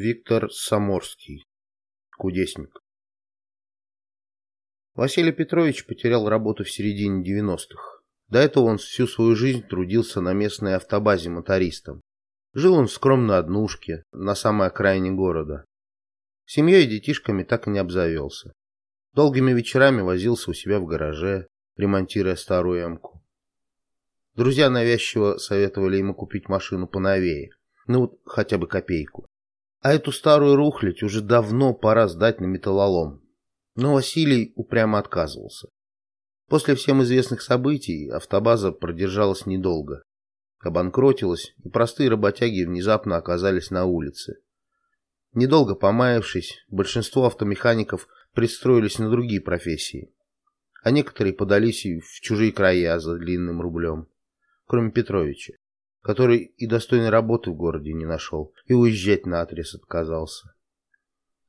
Виктор Саморский. Кудесник. Василий Петрович потерял работу в середине 90-х. До этого он всю свою жизнь трудился на местной автобазе мотористом. Жил он в скромной однушке на самой окраине города. Семьей и детишками так и не обзавелся. Долгими вечерами возился у себя в гараже, ремонтируя старую эмку. Друзья навязчиво советовали ему купить машину поновее, ну хотя бы копейку. А эту старую рухлядь уже давно пора сдать на металлолом. Но Василий упрямо отказывался. После всем известных событий автобаза продержалась недолго. Обанкротилась, и простые работяги внезапно оказались на улице. Недолго помаявшись, большинство автомехаников пристроились на другие профессии, а некоторые подались в чужие края за длинным рублем, кроме Петровича который и достойной работы в городе не нашел, и уезжать на отрез отказался.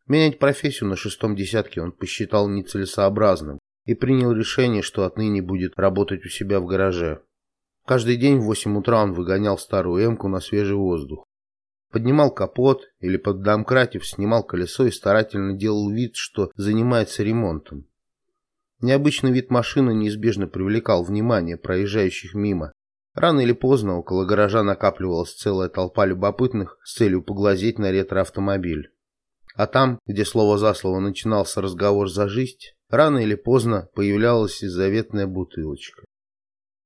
Менять профессию на шестом десятке он посчитал нецелесообразным и принял решение, что отныне будет работать у себя в гараже. Каждый день в восемь утра он выгонял старую эмку на свежий воздух. Поднимал капот или под домкратив снимал колесо и старательно делал вид, что занимается ремонтом. Необычный вид машины неизбежно привлекал внимание проезжающих мимо, Рано или поздно около гаража накапливалась целая толпа любопытных с целью поглазеть на ретроавтомобиль. А там, где слово за слово начинался разговор за жизнь, рано или поздно появлялась и заветная бутылочка.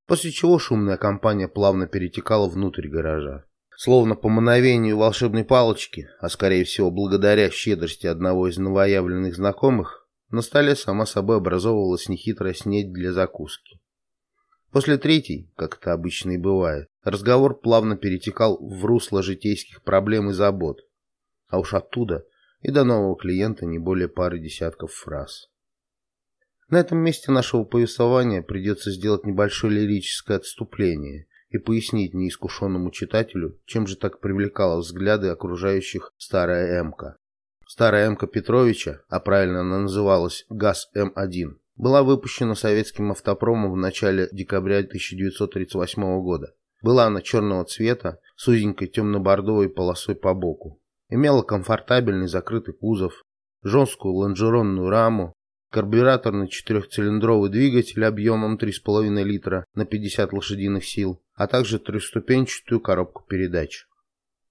После чего шумная компания плавно перетекала внутрь гаража. Словно по мановению волшебной палочки, а скорее всего благодаря щедрости одного из новоявленных знакомых, на столе сама собой образовывалась нехитрая снедь для закуски. После третьей, как это обычно и бывает, разговор плавно перетекал в русло житейских проблем и забот. А уж оттуда и до нового клиента не более пары десятков фраз. На этом месте нашего повествования придется сделать небольшое лирическое отступление и пояснить неискушенному читателю, чем же так привлекала взгляды окружающих старая Эмка. Старая Эмка Петровича, а правильно она называлась ГАЗ-М1, была выпущена советским автопромом в начале декабря 1938 года. Была она черного цвета, с узенькой темно-бордовой полосой по боку. Имела комфортабельный закрытый кузов, жесткую лонжеронную раму, карбюраторный четырехцилиндровый двигатель объемом 3,5 литра на 50 лошадиных сил, а также трехступенчатую коробку передач.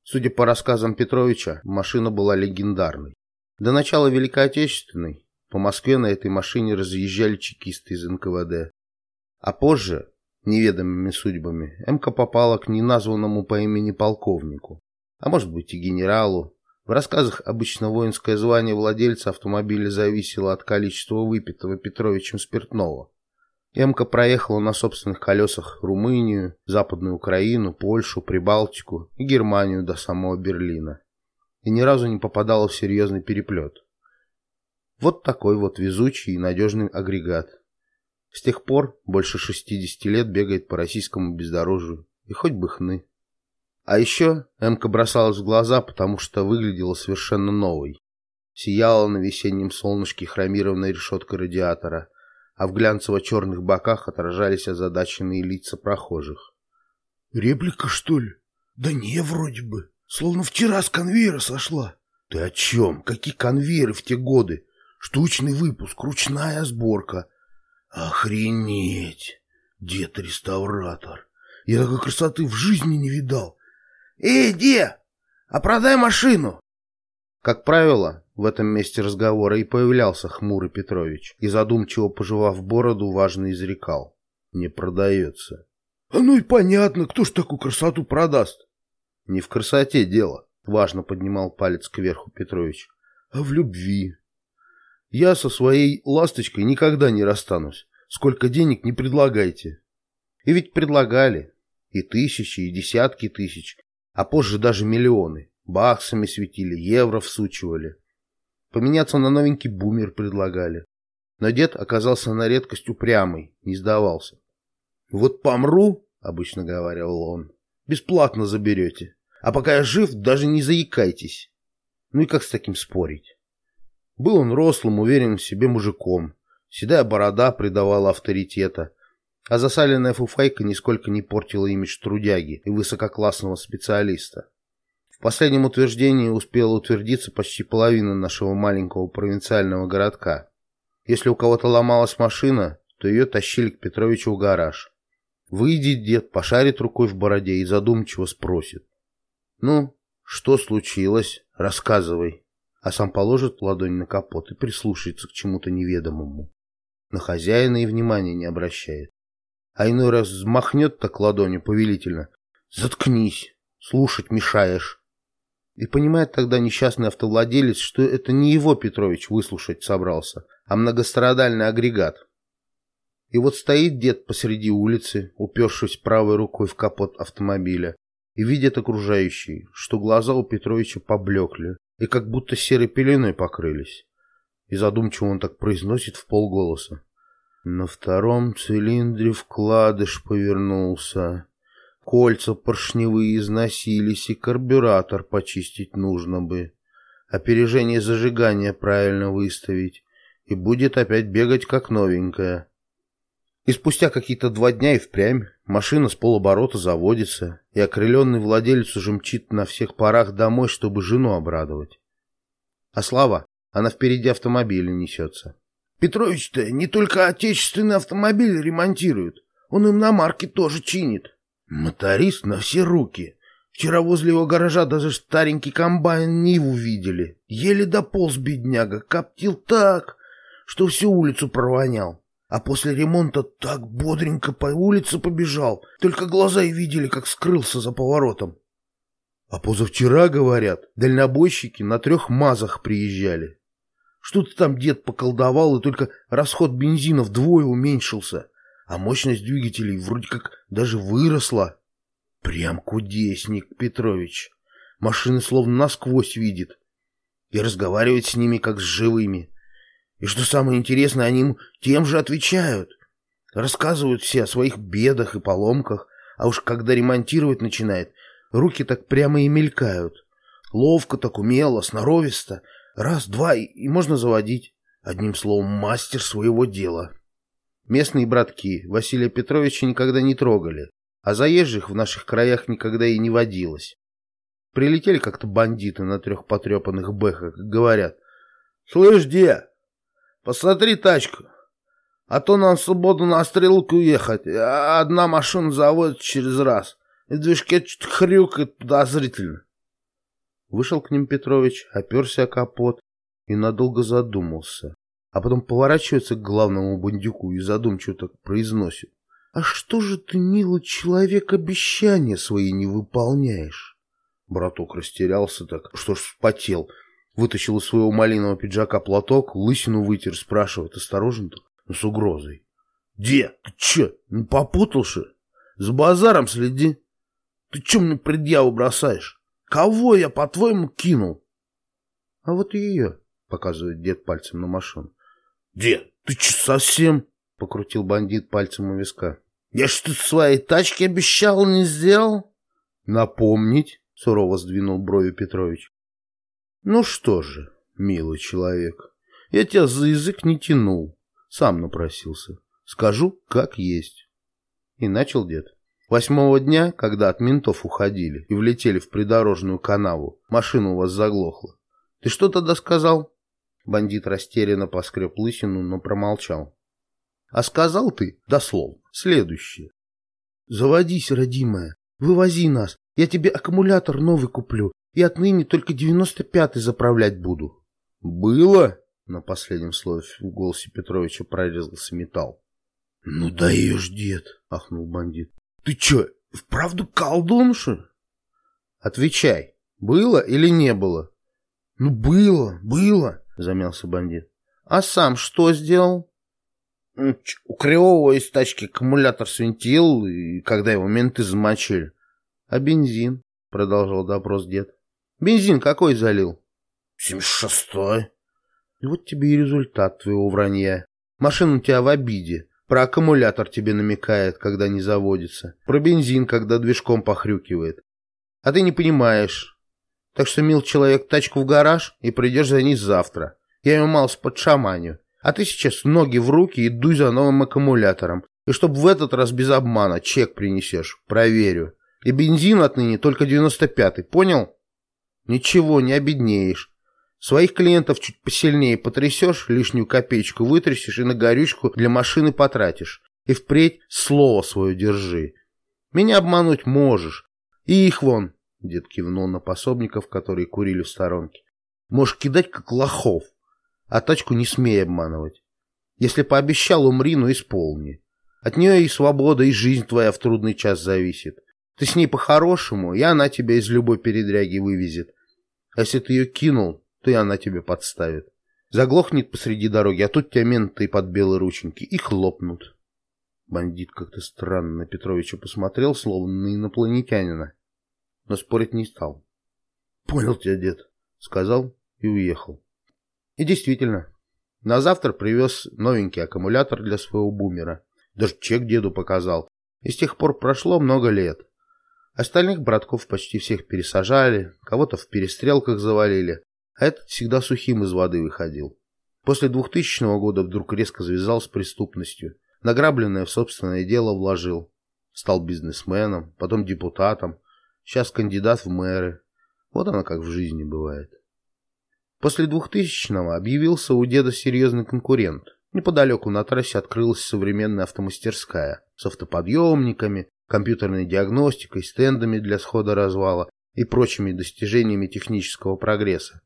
Судя по рассказам Петровича, машина была легендарной. До начала Великой Отечественной по Москве на этой машине разъезжали чекисты из НКВД. А позже, неведомыми судьбами, МК попала к неназванному по имени полковнику, а может быть и генералу. В рассказах обычно воинское звание владельца автомобиля зависело от количества выпитого Петровичем спиртного. МК проехала на собственных колесах Румынию, Западную Украину, Польшу, Прибалтику и Германию до самого Берлина. И ни разу не попадала в серьезный переплет. Вот такой вот везучий и надежный агрегат. С тех пор больше 60 лет бегает по российскому бездорожью. И хоть бы хны. А еще Эмка бросалась в глаза, потому что выглядела совершенно новой. Сияла на весеннем солнышке хромированная решетка радиатора, а в глянцево-черных боках отражались озадаченные лица прохожих. «Реплика, что ли? Да не, вроде бы. Словно вчера с конвейера сошла». «Ты о чем? Какие конвейеры в те годы? Штучный выпуск, ручная сборка. Охренеть! Дед-реставратор. Я такой красоты в жизни не видал. Эй, де, а продай машину! Как правило, в этом месте разговора и появлялся хмурый Петрович и, задумчиво пожевав бороду, важно изрекал. Не продается. А ну и понятно, кто ж такую красоту продаст? Не в красоте дело, важно поднимал палец кверху Петрович, а в любви. Я со своей ласточкой никогда не расстанусь. Сколько денег не предлагайте. И ведь предлагали. И тысячи, и десятки тысяч. А позже даже миллионы. Баксами светили, евро всучивали. Поменяться на новенький бумер предлагали. Но дед оказался на редкость упрямый, не сдавался. «Вот помру, — обычно говорил он, — бесплатно заберете. А пока я жив, даже не заикайтесь. Ну и как с таким спорить? Был он рослым, уверенным в себе мужиком. Седая борода придавала авторитета, а засаленная фуфайка нисколько не портила имидж трудяги и высококлассного специалиста. В последнем утверждении успела утвердиться почти половина нашего маленького провинциального городка. Если у кого-то ломалась машина, то ее тащили к Петровичу в гараж. Выйдет дед, пошарит рукой в бороде и задумчиво спросит. «Ну, что случилось? Рассказывай». А сам положит ладонь на капот и прислушается к чему-то неведомому. На хозяина и внимания не обращает. А иной раз взмахнет так ладонью повелительно. «Заткнись, слушать мешаешь». И понимает тогда несчастный автовладелец, что это не его Петрович выслушать собрался, а многострадальный агрегат. И вот стоит дед посреди улицы, упершись правой рукой в капот автомобиля, и видит окружающие, что глаза у Петровича поблекли и как будто серой пеленой покрылись. И задумчиво он так произносит в полголоса. На втором цилиндре вкладыш повернулся. Кольца поршневые износились, и карбюратор почистить нужно бы. Опережение зажигания правильно выставить, и будет опять бегать как новенькая. И спустя какие-то два дня и впрямь машина с полоборота заводится, и окрыленный владелец уже мчит на всех парах домой, чтобы жену обрадовать. А Слава, она впереди автомобиля несется. Петрович-то не только отечественный автомобиль ремонтирует, он им на марке тоже чинит. Моторист на все руки. Вчера возле его гаража даже старенький комбайн Ниву видели. Еле дополз бедняга, коптил так, что всю улицу провонял. А после ремонта так бодренько по улице побежал. Только глаза и видели, как скрылся за поворотом. А позавчера, говорят, дальнобойщики на трех мазах приезжали. Что-то там дед поколдовал, и только расход бензина вдвое уменьшился а мощность двигателей вроде как даже выросла. Прям кудесник, Петрович. Машины словно насквозь видит. И разговаривает с ними как с живыми. И что самое интересное, они ему тем же отвечают. Рассказывают все о своих бедах и поломках, а уж когда ремонтировать начинает, руки так прямо и мелькают. Ловко так умело, сноровисто. Раз, два, и можно заводить. Одним словом, мастер своего дела. Местные братки Василия Петровича никогда не трогали, а заезжих в наших краях никогда и не водилось. Прилетели как-то бандиты на трех потрепанных бэхах и говорят, «Слышь, де, посмотри тачку, а то нам в субботу на стрелку уехать, а одна машина заводит через раз, и в движке хрюкает подозрительно». Вышел к ним Петрович, оперся о капот и надолго задумался а потом поворачивается к главному бандюку и задумчиво так произносит. «А что же ты, милый человек, обещания свои не выполняешь?» Браток растерялся так, что ж вспотел. Вытащил из своего малинового пиджака платок, лысину вытер, спрашивает, осторожно так, но с угрозой. «Де, ты че, не попутался? С базаром следи. Ты че мне предъяву бросаешь? Кого я, по-твоему, кинул?» «А вот ее», — показывает дед пальцем на машину. Дед, ты че совсем? Покрутил бандит пальцем у виска. Я что своей тачки обещал, не сделал? Напомнить? Сурово сдвинул брови Петрович. Ну что же, милый человек, я тебя за язык не тянул. Сам напросился. Скажу, как есть. И начал дед. Восьмого дня, когда от ментов уходили и влетели в придорожную канаву, машина у вас заглохла. Ты что тогда сказал? Бандит растерянно поскреб лысину, но промолчал. А сказал ты, дословно, следующее. Заводись, родимая, вывози нас, я тебе аккумулятор новый куплю, и отныне только девяносто пятый заправлять буду. Было? На последнем слове в голосе Петровича прорезался металл. Ну даешь, дед, ахнул бандит. Ты чё, вправду колдун, что Отвечай, было или не было? Ну было, было. — замялся бандит. «А сам что сделал?» «У Кривого из тачки аккумулятор свинтил, и когда его менты замочили». «А бензин?» — продолжал допрос дед. «Бензин какой залил?» «Семьдесят шестой». «И вот тебе и результат твоего вранья. Машина у тебя в обиде. Про аккумулятор тебе намекает, когда не заводится. Про бензин, когда движком похрюкивает. А ты не понимаешь, так что, мил человек, тачку в гараж и придешь за ней завтра. Я ее мало подшаманю. А ты сейчас ноги в руки и дуй за новым аккумулятором. И чтоб в этот раз без обмана чек принесешь. Проверю. И бензин отныне только 95-й, понял? Ничего, не обеднеешь. Своих клиентов чуть посильнее потрясешь, лишнюю копеечку вытрясешь и на горючку для машины потратишь. И впредь слово свое держи. Меня обмануть можешь. И их вон, дед кивнул на пособников, которые курили в сторонке. Можешь кидать как лохов, а тачку не смей обманывать. Если пообещал, умри, но исполни. От нее и свобода, и жизнь твоя в трудный час зависит. Ты с ней по-хорошему, и она тебя из любой передряги вывезет. А если ты ее кинул, то и она тебе подставит. Заглохнет посреди дороги, а тут тебя менты под белые рученьки и хлопнут. Бандит как-то странно на Петровича посмотрел, словно на инопланетянина, но спорить не стал. — Понял тебя, дед, — сказал и уехал. И действительно, на завтра привез новенький аккумулятор для своего бумера. Даже чек деду показал. И с тех пор прошло много лет. Остальных братков почти всех пересажали, кого-то в перестрелках завалили, а этот всегда сухим из воды выходил. После 2000 года вдруг резко завязал с преступностью. Награбленное в собственное дело вложил. Стал бизнесменом, потом депутатом, сейчас кандидат в мэры. Вот оно как в жизни бывает. После 2000-го объявился у деда серьезный конкурент. Неподалеку на трассе открылась современная автомастерская с автоподъемниками, компьютерной диагностикой, стендами для схода развала и прочими достижениями технического прогресса.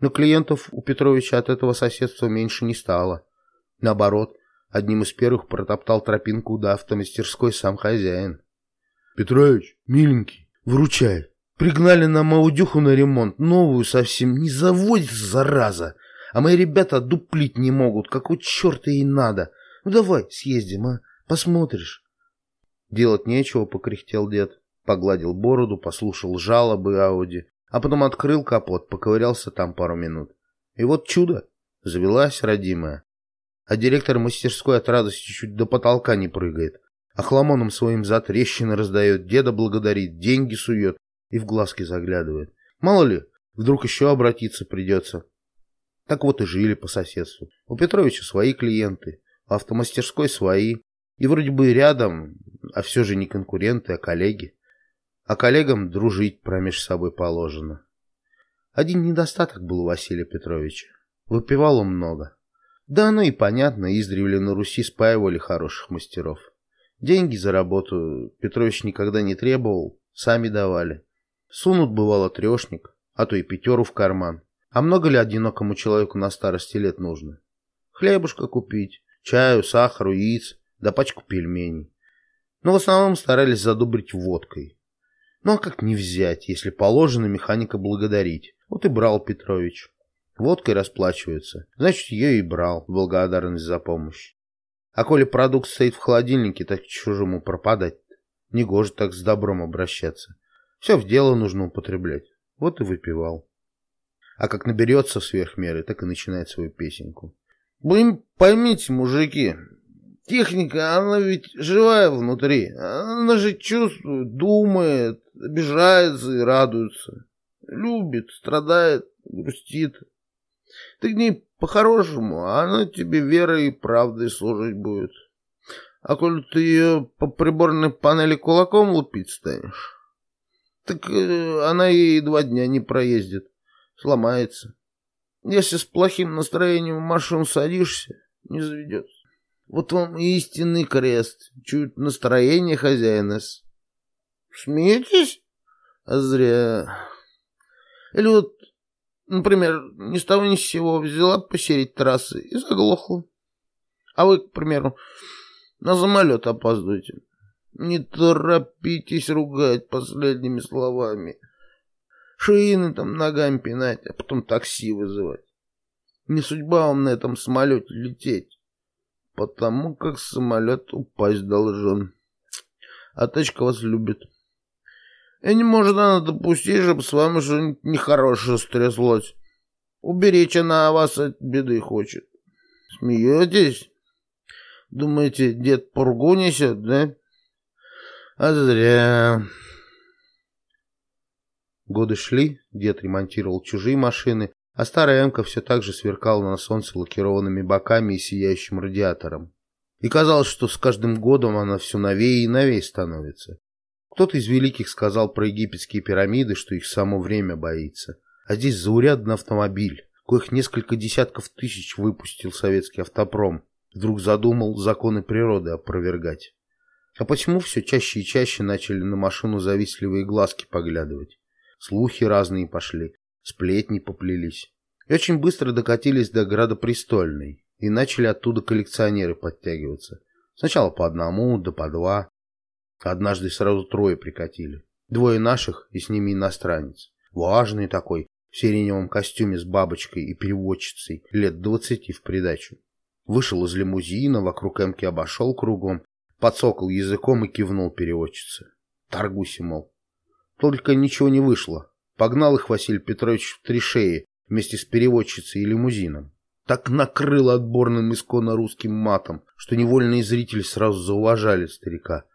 Но клиентов у Петровича от этого соседства меньше не стало. Наоборот, одним из первых протоптал тропинку до автомастерской сам хозяин. — Петрович, миленький, вручай. Пригнали нам аудюху на ремонт, новую совсем, не заводится, зараза. А мои ребята дуплить не могут, как у черта ей надо. Ну давай съездим, а, посмотришь. Делать нечего, покряхтел дед. Погладил бороду, послушал жалобы Ауди, а потом открыл капот, поковырялся там пару минут. И вот чудо, завелась родимая. А директор мастерской от радости чуть до потолка не прыгает. А хламоном своим за трещины раздает, деда благодарит, деньги сует и в глазки заглядывает. Мало ли, вдруг еще обратиться придется. Так вот и жили по соседству. У Петровича свои клиенты, у автомастерской свои. И вроде бы рядом, а все же не конкуренты, а коллеги. А коллегам дружить промеж собой положено. Один недостаток был у Василия Петровича. Выпивал он много. Да оно и понятно, издревле на Руси спаивали хороших мастеров. Деньги за работу Петрович никогда не требовал, сами давали. Сунут, бывало, трешник, а то и пятеру в карман. А много ли одинокому человеку на старости лет нужно? Хлебушка купить, чаю, сахару, яиц, да пачку пельменей. Но в основном старались задобрить водкой. Ну а как не взять, если положено механика благодарить? Вот и брал Петрович. Водкой расплачиваются. Значит, ее и брал благодарность за помощь. А коли продукт стоит в холодильнике, так чужому пропадать. Негоже так с добром обращаться. Все в дело нужно употреблять. Вот и выпивал. А как наберется сверх меры, так и начинает свою песенку. Вы поймите, мужики, техника, она ведь живая внутри. Она же чувствует, думает, обижается и радуется. Любит, страдает, грустит. Ты к ней по-хорошему, а она тебе верой и правдой служить будет. А коли ты ее по приборной панели кулаком лупить станешь, так э, она и два дня не проездит сломается. Если с плохим настроением в машину садишься, не заведется. Вот вам истинный крест. Чуть настроение хозяина. Смеетесь? А зря. Или вот, например, ни с того ни с сего взяла посереть трассы и заглохла. А вы, к примеру, на самолет опаздываете. Не торопитесь ругать последними словами шины там ногами пинать, а потом такси вызывать. Не судьба вам на этом самолете лететь, потому как самолет упасть должен. А тачка вас любит. И не может она допустить, чтобы с вами что-нибудь нехорошее стряслось. Уберечь она вас от беды хочет. Смеетесь? Думаете, дед пургу несет, да? А зря... Годы шли, дед ремонтировал чужие машины, а старая Эмка все так же сверкала на солнце лакированными боками и сияющим радиатором. И казалось, что с каждым годом она все новее и новее становится. Кто-то из великих сказал про египетские пирамиды, что их само время боится. А здесь заурядный автомобиль, коих несколько десятков тысяч выпустил советский автопром. Вдруг задумал законы природы опровергать. А почему все чаще и чаще начали на машину завистливые глазки поглядывать? Слухи разные пошли, сплетни поплелись. И очень быстро докатились до градопрестольной, и начали оттуда коллекционеры подтягиваться. Сначала по одному, да по два. Однажды сразу трое прикатили. Двое наших и с ними иностранец. Важный такой, в сиреневом костюме с бабочкой и переводчицей, лет двадцати в придачу. Вышел из лимузина, вокруг эмки обошел кругом, подсокал языком и кивнул переводчице. Торгуйся, мол. Только ничего не вышло. Погнал их Василий Петрович в три шеи вместе с переводчицей и лимузином. Так накрыл отборным исконно русским матом, что невольные зрители сразу зауважали старика.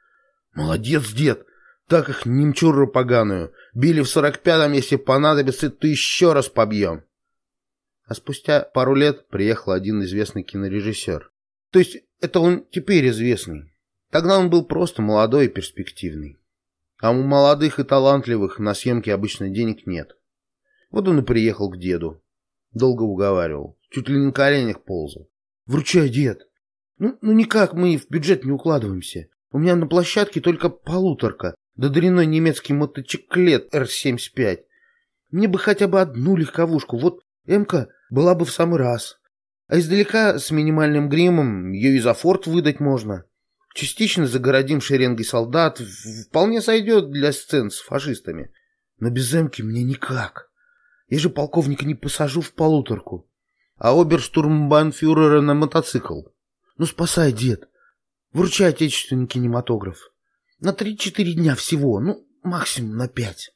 «Молодец, дед! Так их немчуру поганую! Били в сорок пятом, если понадобится, то еще раз побьем!» А спустя пару лет приехал один известный кинорежиссер. То есть это он теперь известный. Тогда он был просто молодой и перспективный. А у молодых и талантливых на съемке обычно денег нет. Вот он и приехал к деду. Долго уговаривал. Чуть ли не на коленях ползал. «Вручай, дед!» «Ну, ну никак мы в бюджет не укладываемся. У меня на площадке только полуторка, да дрянной немецкий мотоциклет Р-75. Мне бы хотя бы одну легковушку, вот Эмка была бы в самый раз. А издалека с минимальным гримом ее и за форт выдать можно. Частично загородим шеренгой солдат, вполне сойдет для сцен с фашистами. Но без Эмки мне никак. Я же полковника не посажу в полуторку. А оберштурмбанфюрера на мотоцикл. Ну, спасай, дед. Вручай отечественный кинематограф. На три-четыре дня всего, ну, максимум на пять.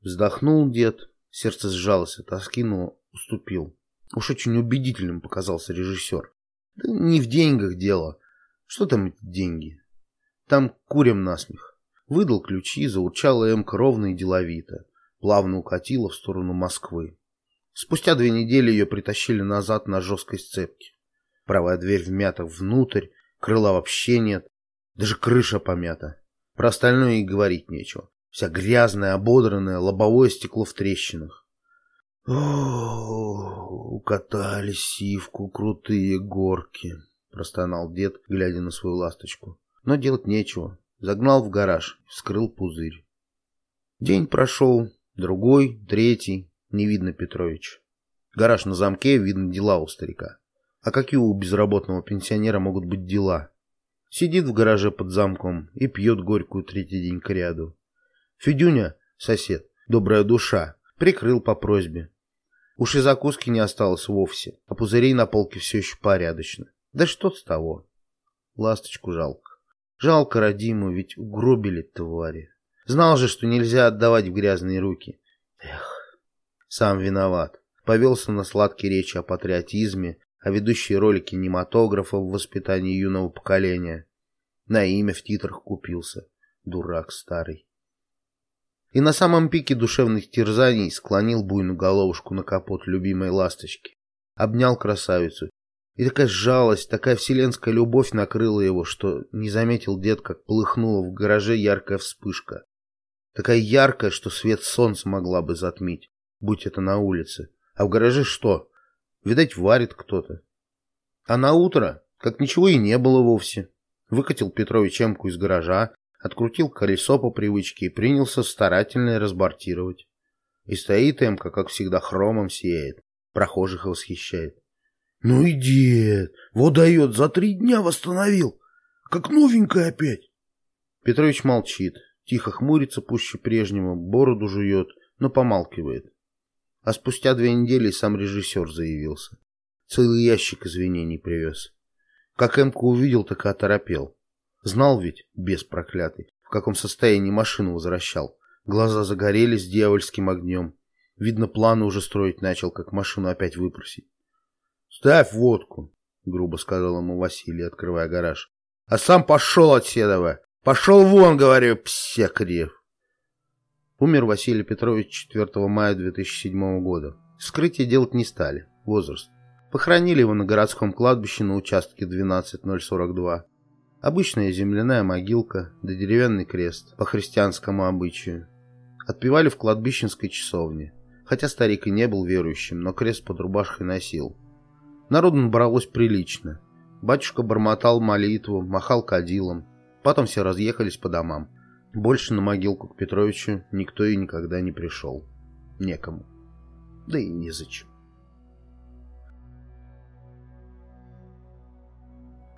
Вздохнул дед, сердце сжалось от тоски, но уступил. Уж очень убедительным показался режиссер. Да не в деньгах дело. Что там эти деньги? Там курим насмех. Выдал ключи, заурчала эмка ровно и деловито. Плавно укатила в сторону Москвы. Спустя две недели ее притащили назад на жесткой сцепке. Правая дверь вмята внутрь, крыла вообще нет. Даже крыша помята. Про остальное и говорить нечего. Вся грязная, ободранная, лобовое стекло в трещинах. О, укатали сивку крутые горки, простонал дед, глядя на свою ласточку. Но делать нечего. Загнал в гараж, вскрыл пузырь. День прошел, другой, третий, не видно Петрович. Гараж на замке, видно дела у старика. А какие у безработного пенсионера могут быть дела? Сидит в гараже под замком и пьет горькую третий день к ряду. Федюня, сосед, добрая душа, прикрыл по просьбе. Уж и закуски не осталось вовсе, а пузырей на полке все еще порядочно. Да что с того? Ласточку жалко. Жалко родимую, ведь угробили твари. Знал же, что нельзя отдавать в грязные руки. Эх, сам виноват. Повелся на сладкие речи о патриотизме, о ведущей роли кинематографа в воспитании юного поколения. На имя в титрах купился. Дурак старый и на самом пике душевных терзаний склонил буйную головушку на капот любимой ласточки, обнял красавицу. И такая жалость, такая вселенская любовь накрыла его, что не заметил дед, как полыхнула в гараже яркая вспышка. Такая яркая, что свет солнца могла бы затмить, будь это на улице. А в гараже что? Видать, варит кто-то. А на утро, как ничего и не было вовсе, выкатил Петрович эмку из гаража, открутил колесо по привычке и принялся старательно разбортировать. И стоит Эмка, как всегда, хромом сияет, прохожих восхищает. «Ну и дед! Вот дает, за три дня восстановил! Как новенькая опять!» Петрович молчит, тихо хмурится пуще прежнего, бороду жует, но помалкивает. А спустя две недели сам режиссер заявился. Целый ящик извинений привез. Как Эмку увидел, так и оторопел. Знал ведь, без проклятый, в каком состоянии машину возвращал. Глаза загорелись дьявольским огнем. Видно, планы уже строить начал, как машину опять выпросить. «Ставь водку», — грубо сказал ему Василий, открывая гараж. «А сам пошел от Седова! Пошел вон, говорю, псекрев!» Умер Василий Петрович 4 мая 2007 года. Скрытие делать не стали. Возраст. Похоронили его на городском кладбище на участке 12042. Обычная земляная могилка да деревянный крест по христианскому обычаю. Отпевали в кладбищенской часовне. хотя старик и не был верующим, но крест под рубашкой носил. Народу набралось прилично. Батюшка бормотал молитву, махал кадилом. Потом все разъехались по домам. Больше на могилку к Петровичу никто и никогда не пришел. Некому. Да и незачем.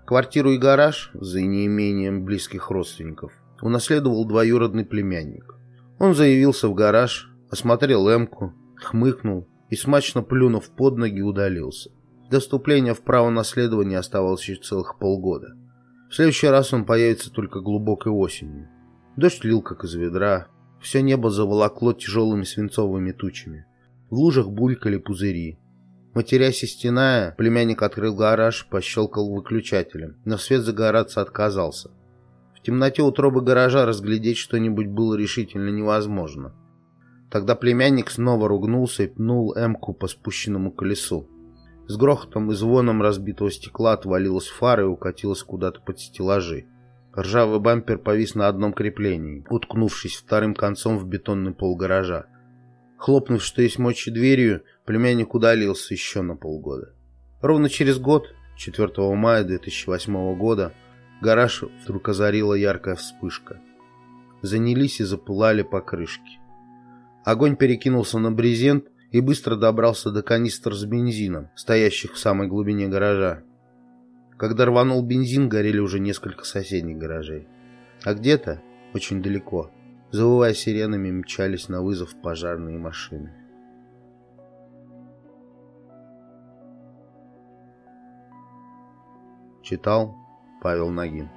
Квартиру и гараж, за неимением близких родственников, унаследовал двоюродный племянник. Он заявился в гараж, осмотрел эмку, хмыкнул и, смачно плюнув под ноги, удалился. До вступления в право наследования оставалось еще целых полгода. В следующий раз он появится только глубокой осенью. Дождь лил, как из ведра. Все небо заволокло тяжелыми свинцовыми тучами. В лужах булькали пузыри. Матерясь и стеная, племянник открыл гараж, пощелкал выключателем, но свет загораться отказался. В темноте утробы гаража разглядеть что-нибудь было решительно невозможно. Тогда племянник снова ругнулся и пнул эмку по спущенному колесу. С грохотом и звоном разбитого стекла отвалилась фара и укатилась куда-то под стеллажи. Ржавый бампер повис на одном креплении, уткнувшись вторым концом в бетонный пол гаража. Хлопнув, что есть мочи дверью, племянник удалился еще на полгода. Ровно через год, 4 мая 2008 года, гараж вдруг озарила яркая вспышка. Занялись и запылали покрышки. Огонь перекинулся на брезент, и быстро добрался до канистр с бензином, стоящих в самой глубине гаража. Когда рванул бензин, горели уже несколько соседних гаражей. А где-то, очень далеко, завывая сиренами, мчались на вызов пожарные машины. Читал Павел Нагин